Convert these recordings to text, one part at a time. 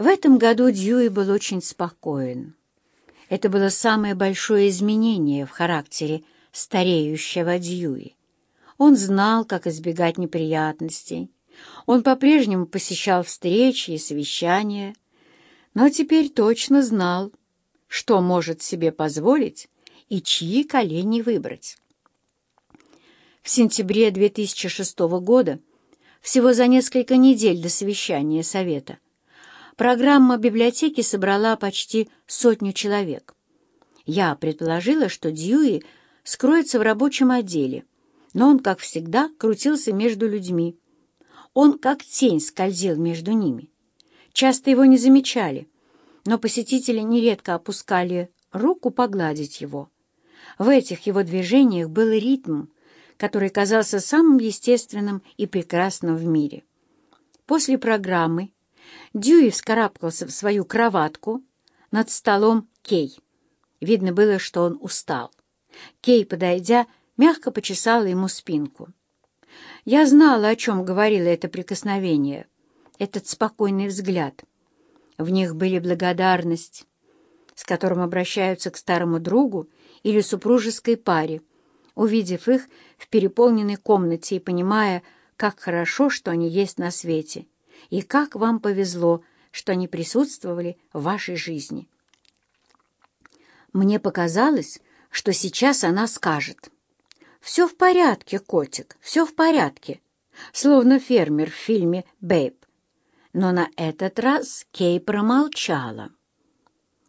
В этом году Дьюи был очень спокоен. Это было самое большое изменение в характере стареющего Дьюи. Он знал, как избегать неприятностей. Он по-прежнему посещал встречи и совещания, но теперь точно знал, что может себе позволить и чьи колени выбрать. В сентябре 2006 года, всего за несколько недель до совещания Совета, программа библиотеки собрала почти сотню человек. Я предположила, что Дьюи скроется в рабочем отделе, но он, как всегда, крутился между людьми. Он, как тень, скользил между ними. Часто его не замечали, но посетители нередко опускали руку погладить его. В этих его движениях был ритм, который казался самым естественным и прекрасным в мире. После программы Дьюи вскарабкался в свою кроватку над столом Кей. Видно было, что он устал. Кей, подойдя, мягко почесала ему спинку. Я знала, о чем говорило это прикосновение, этот спокойный взгляд. В них были благодарность, с которым обращаются к старому другу или супружеской паре, увидев их в переполненной комнате и понимая, как хорошо, что они есть на свете, и как вам повезло, что они присутствовали в вашей жизни. Мне показалось, что сейчас она скажет — «Все в порядке, котик, все в порядке», словно фермер в фильме «Бэйб». Но на этот раз Кей промолчала.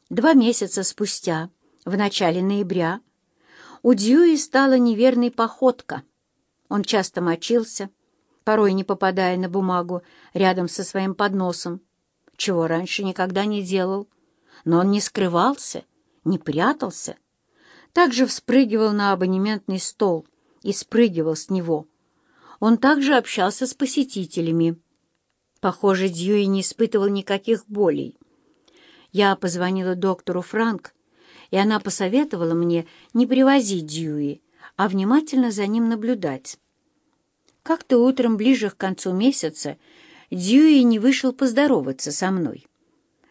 Два месяца спустя, в начале ноября, у Дьюи стала неверной походка. Он часто мочился, порой не попадая на бумагу рядом со своим подносом, чего раньше никогда не делал. Но он не скрывался, не прятался, также вспрыгивал на абонементный стол и спрыгивал с него. Он также общался с посетителями. Похоже, Дьюи не испытывал никаких болей. Я позвонила доктору Франк, и она посоветовала мне не привозить Дьюи, а внимательно за ним наблюдать. Как-то утром, ближе к концу месяца, Дьюи не вышел поздороваться со мной.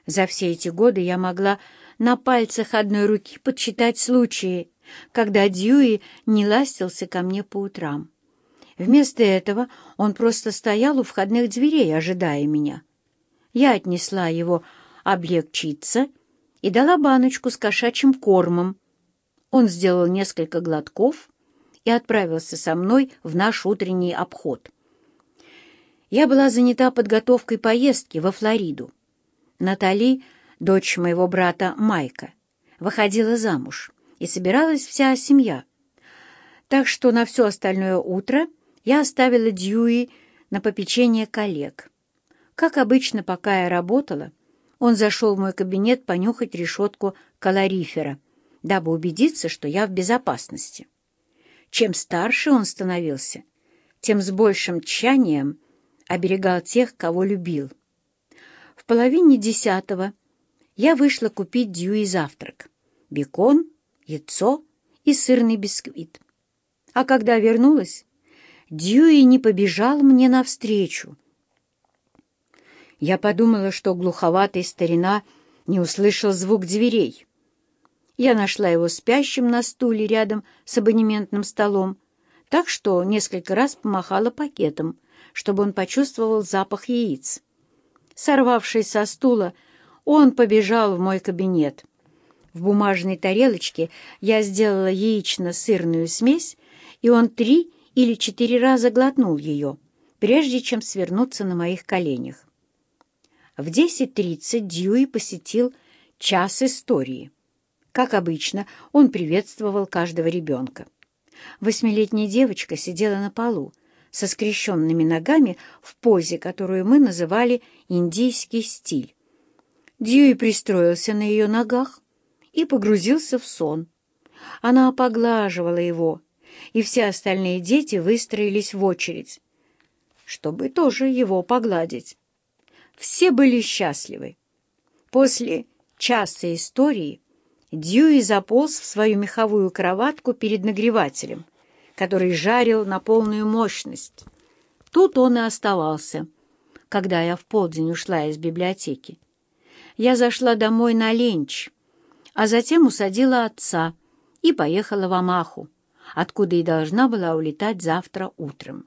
За все эти годы я могла на пальцах одной руки подсчитать случаи, когда Дьюи не ластился ко мне по утрам. Вместо этого он просто стоял у входных дверей, ожидая меня. Я отнесла его облегчиться и дала баночку с кошачьим кормом. Он сделал несколько глотков и отправился со мной в наш утренний обход. Я была занята подготовкой поездки во Флориду. Натали — дочь моего брата Майка, выходила замуж, и собиралась вся семья. Так что на все остальное утро я оставила Дьюи на попечение коллег. Как обычно, пока я работала, он зашел в мой кабинет понюхать решетку калорифера, дабы убедиться, что я в безопасности. Чем старше он становился, тем с большим тщанием оберегал тех, кого любил. В половине десятого я вышла купить Дьюи завтрак. Бекон, яйцо и сырный бисквит. А когда вернулась, Дьюи не побежал мне навстречу. Я подумала, что глуховатый старина не услышал звук дверей. Я нашла его спящим на стуле рядом с абонементным столом, так что несколько раз помахала пакетом, чтобы он почувствовал запах яиц. Сорвавшись со стула, он побежал в мой кабинет. В бумажной тарелочке я сделала яично-сырную смесь, и он три или четыре раза глотнул ее, прежде чем свернуться на моих коленях. В 10.30 Дьюи посетил час истории. Как обычно, он приветствовал каждого ребенка. Восьмилетняя девочка сидела на полу, со скрещенными ногами в позе, которую мы называли «индийский стиль». Дьюи пристроился на ее ногах и погрузился в сон. Она поглаживала его, и все остальные дети выстроились в очередь, чтобы тоже его погладить. Все были счастливы. После часа истории Дьюи заполз в свою меховую кроватку перед нагревателем, который жарил на полную мощность. Тут он и оставался, когда я в полдень ушла из библиотеки. я зашла домой на ленч, а затем усадила отца и поехала в Амаху, откуда и должна была улетать завтра утром.